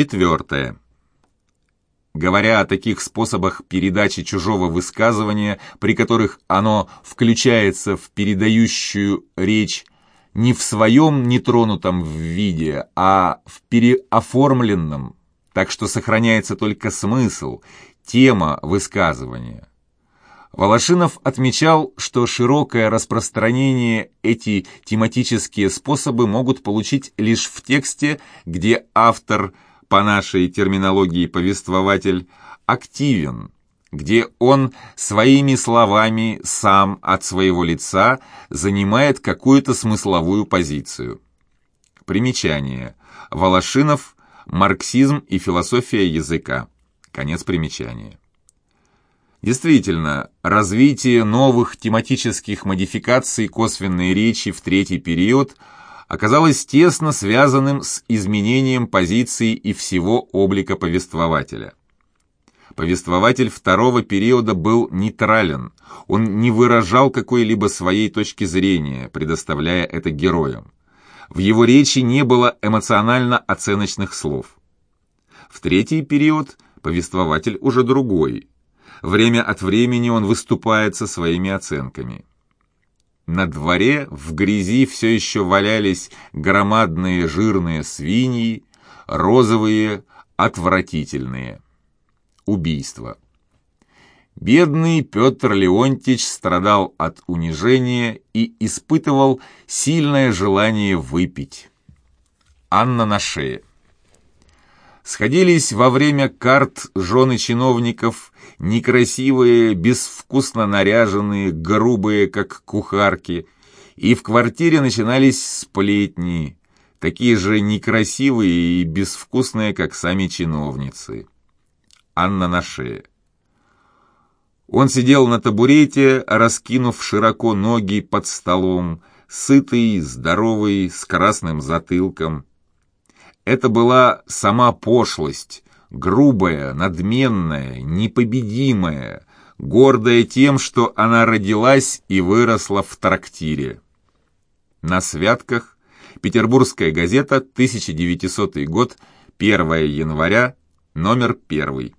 Четвертое. Говоря о таких способах передачи чужого высказывания, при которых оно включается в передающую речь не в своем нетронутом виде, а в переоформленном, так что сохраняется только смысл, тема высказывания. Волошинов отмечал, что широкое распространение эти тематические способы могут получить лишь в тексте, где автор, по нашей терминологии повествователь, активен, где он своими словами сам от своего лица занимает какую-то смысловую позицию. Примечание. Волошинов «Марксизм и философия языка». Конец примечания. Действительно, развитие новых тематических модификаций косвенной речи в третий период оказалось тесно связанным с изменением позиции и всего облика повествователя. Повествователь второго периода был нейтрален, он не выражал какой-либо своей точки зрения, предоставляя это героям. В его речи не было эмоционально-оценочных слов. В третий период повествователь уже другой – Время от времени он выступает со своими оценками. На дворе в грязи все еще валялись громадные жирные свиньи, розовые, отвратительные. Убийство. Бедный Петр Леонтьевич страдал от унижения и испытывал сильное желание выпить. Анна на шее. Сходились во время карт жены чиновников, некрасивые, безвкусно наряженные, грубые, как кухарки, и в квартире начинались сплетни, такие же некрасивые и безвкусные, как сами чиновницы. Анна на шее. Он сидел на табурете, раскинув широко ноги под столом, сытый, здоровый, с красным затылком. Это была сама пошлость, грубая, надменная, непобедимая, гордая тем, что она родилась и выросла в трактире. На святках Петербургская газета, 1900 год, 1 января, номер 1.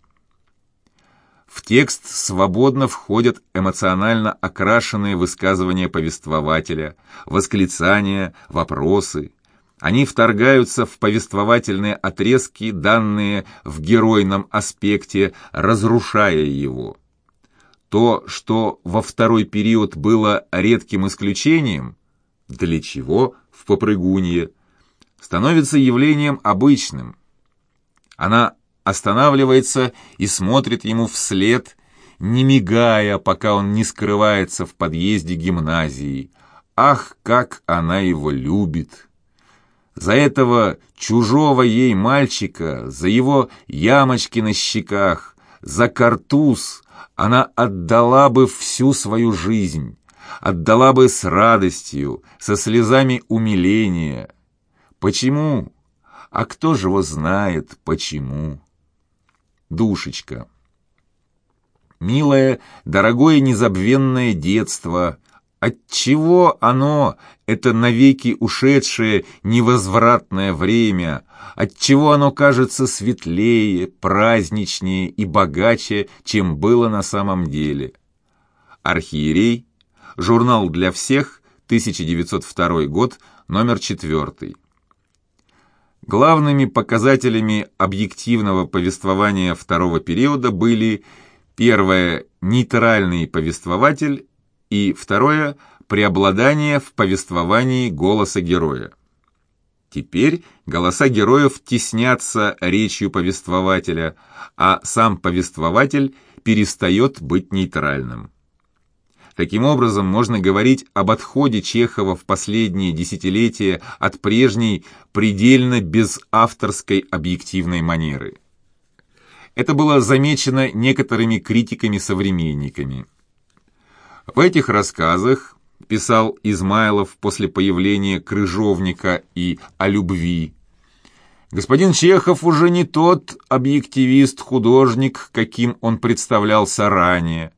В текст свободно входят эмоционально окрашенные высказывания повествователя, восклицания, вопросы, они вторгаются в повествовательные отрезки, данные в геройном аспекте, разрушая его. То, что во второй период было редким исключением, для чего в попрыгунье, становится явлением обычным. Она останавливается и смотрит ему вслед, не мигая, пока он не скрывается в подъезде гимназии. Ах, как она его любит! За этого чужого ей мальчика, за его ямочки на щеках, за картуз она отдала бы всю свою жизнь, отдала бы с радостью, со слезами умиления. Почему? А кто же его знает, почему? Душечка. Милое, дорогое незабвенное детство — Отчего оно, это навеки ушедшее невозвратное время, отчего оно кажется светлее, праздничнее и богаче, чем было на самом деле? Архиерей, журнал для всех, 1902 год, номер 4. Главными показателями объективного повествования второго периода были первое – нейтральный повествователь и второе – преобладание в повествовании голоса героя. Теперь голоса героев теснятся речью повествователя, а сам повествователь перестает быть нейтральным. Таким образом, можно говорить об отходе Чехова в последние десятилетия от прежней предельно безавторской объективной манеры. Это было замечено некоторыми критиками-современниками. В этих рассказах, писал Измайлов после появления Крыжовника и «О любви», господин Чехов уже не тот объективист-художник, каким он представлялся ранее.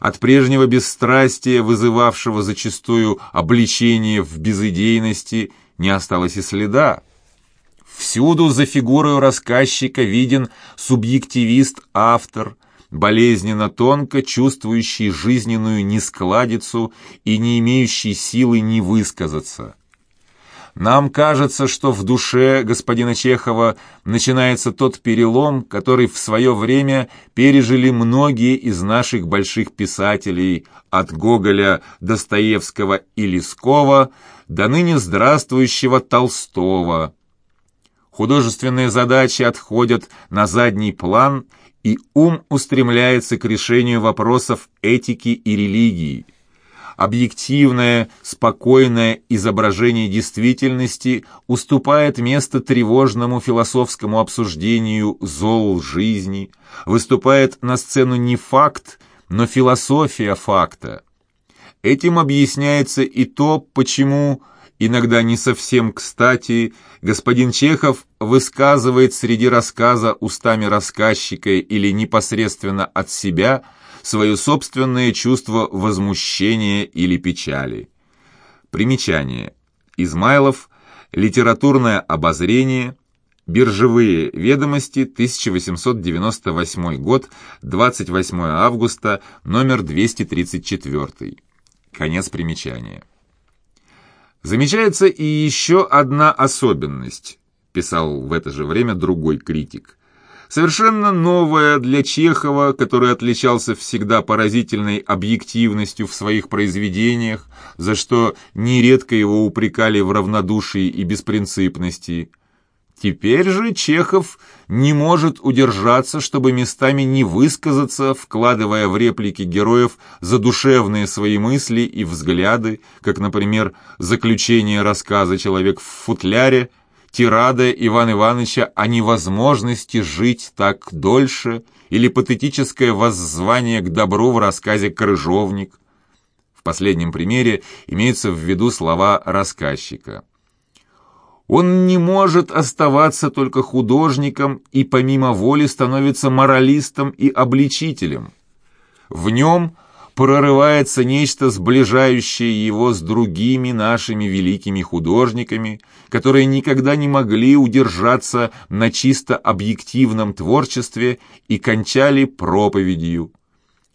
От прежнего бесстрастия, вызывавшего зачастую обличение в безыдейности, не осталось и следа. Всюду за фигурой рассказчика виден субъективист-автор, болезненно тонко чувствующий жизненную нескладицу и не имеющий силы не высказаться. Нам кажется, что в душе господина Чехова начинается тот перелом, который в свое время пережили многие из наших больших писателей, от Гоголя, Достоевского и Лескова до ныне здравствующего Толстого. Художественные задачи отходят на задний план, и ум устремляется к решению вопросов этики и религии объективное, спокойное изображение действительности уступает место тревожному философскому обсуждению зол жизни, выступает на сцену не факт, но философия факта. Этим объясняется и то, почему, иногда не совсем кстати, господин Чехов высказывает среди рассказа устами рассказчика или непосредственно от себя – свое собственное чувство возмущения или печали. Примечание. Измайлов. Литературное обозрение. Биржевые ведомости, 1898 год, 28 августа, номер 234. Конец примечания. Замечается и еще одна особенность, писал в это же время другой критик – Совершенно новое для Чехова, который отличался всегда поразительной объективностью в своих произведениях, за что нередко его упрекали в равнодушии и беспринципности. Теперь же Чехов не может удержаться, чтобы местами не высказаться, вкладывая в реплики героев задушевные свои мысли и взгляды, как, например, заключение рассказа «Человек в футляре», тирада Ивана Ивановича о невозможности жить так дольше или патетическое воззвание к добру в рассказе «Крыжовник». В последнем примере имеются в виду слова рассказчика. Он не может оставаться только художником и помимо воли становится моралистом и обличителем. В нем прорывается нечто сближающее его с другими нашими великими художниками, которые никогда не могли удержаться на чисто объективном творчестве и кончали проповедью.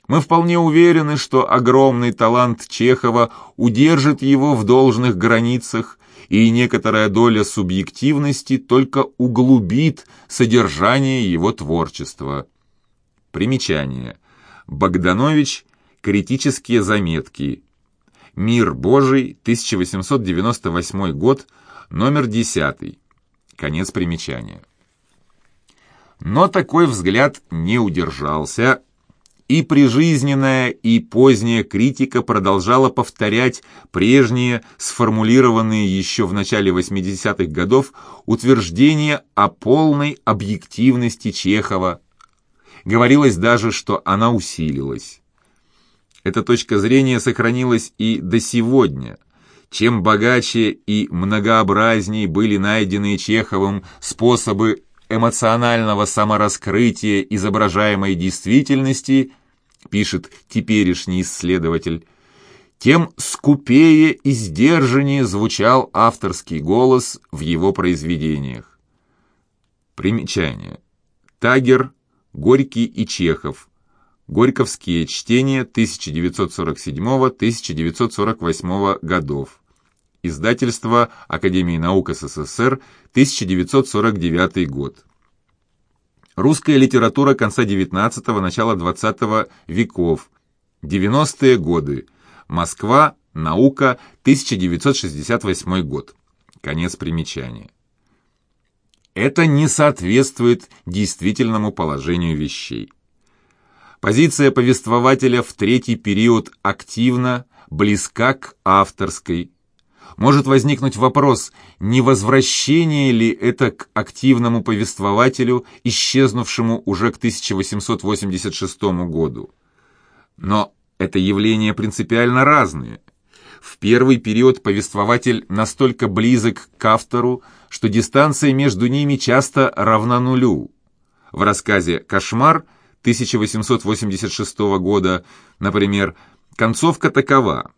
Мы вполне уверены, что огромный талант Чехова удержит его в должных границах, и некоторая доля субъективности только углубит содержание его творчества. Примечание. Богданович Критические заметки. Мир Божий, 1898 год, номер 10. Конец примечания. Но такой взгляд не удержался, и прижизненная, и поздняя критика продолжала повторять прежние, сформулированные еще в начале 80-х годов, утверждения о полной объективности Чехова. Говорилось даже, что она усилилась. Эта точка зрения сохранилась и до сегодня. Чем богаче и многообразнее были найденные Чеховым способы эмоционального самораскрытия изображаемой действительности, пишет теперешний исследователь, тем скупее и сдержаннее звучал авторский голос в его произведениях. Примечание. Тагер, Горький и Чехов. Горьковские чтения 1947-1948 годов. Издательство Академии наук СССР, 1949 год. Русская литература конца XIX – начала XX веков. 90-е годы. Москва. Наука. 1968 год. Конец примечания. Это не соответствует действительному положению вещей. Позиция повествователя в третий период активна, близка к авторской. Может возникнуть вопрос, не возвращение ли это к активному повествователю, исчезнувшему уже к 1886 году. Но это явления принципиально разные. В первый период повествователь настолько близок к автору, что дистанция между ними часто равна нулю. В рассказе «Кошмар» 1886 года, например, концовка такова.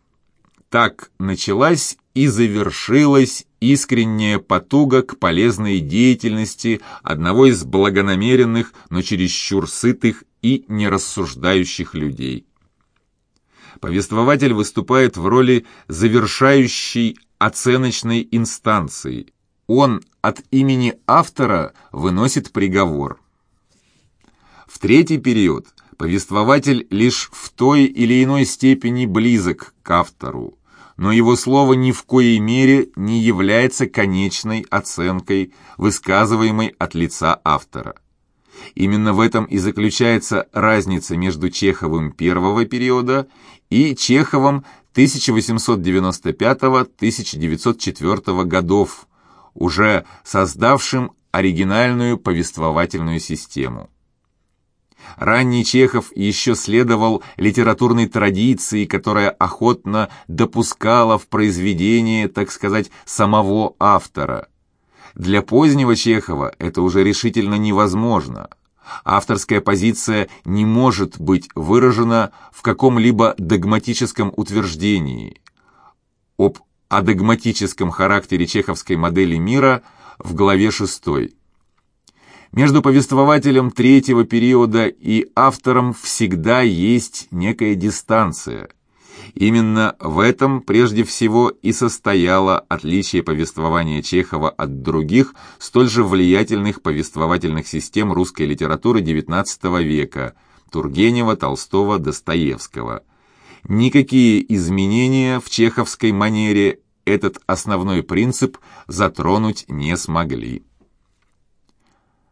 Так началась и завершилась искренняя потуга к полезной деятельности одного из благонамеренных, но чересчур сытых и нерассуждающих людей. Повествователь выступает в роли завершающей оценочной инстанции. Он от имени автора выносит приговор. В третий период повествователь лишь в той или иной степени близок к автору, но его слово ни в коей мере не является конечной оценкой, высказываемой от лица автора. Именно в этом и заключается разница между Чеховым первого периода и Чеховым 1895-1904 годов, уже создавшим оригинальную повествовательную систему. Ранний Чехов еще следовал литературной традиции, которая охотно допускала в произведение, так сказать, самого автора. Для позднего Чехова это уже решительно невозможно. Авторская позиция не может быть выражена в каком-либо догматическом утверждении. Об адогматическом характере чеховской модели мира в главе 6. Между повествователем третьего периода и автором всегда есть некая дистанция. Именно в этом прежде всего и состояло отличие повествования Чехова от других, столь же влиятельных повествовательных систем русской литературы XIX века – Тургенева, Толстого, Достоевского. Никакие изменения в чеховской манере этот основной принцип затронуть не смогли.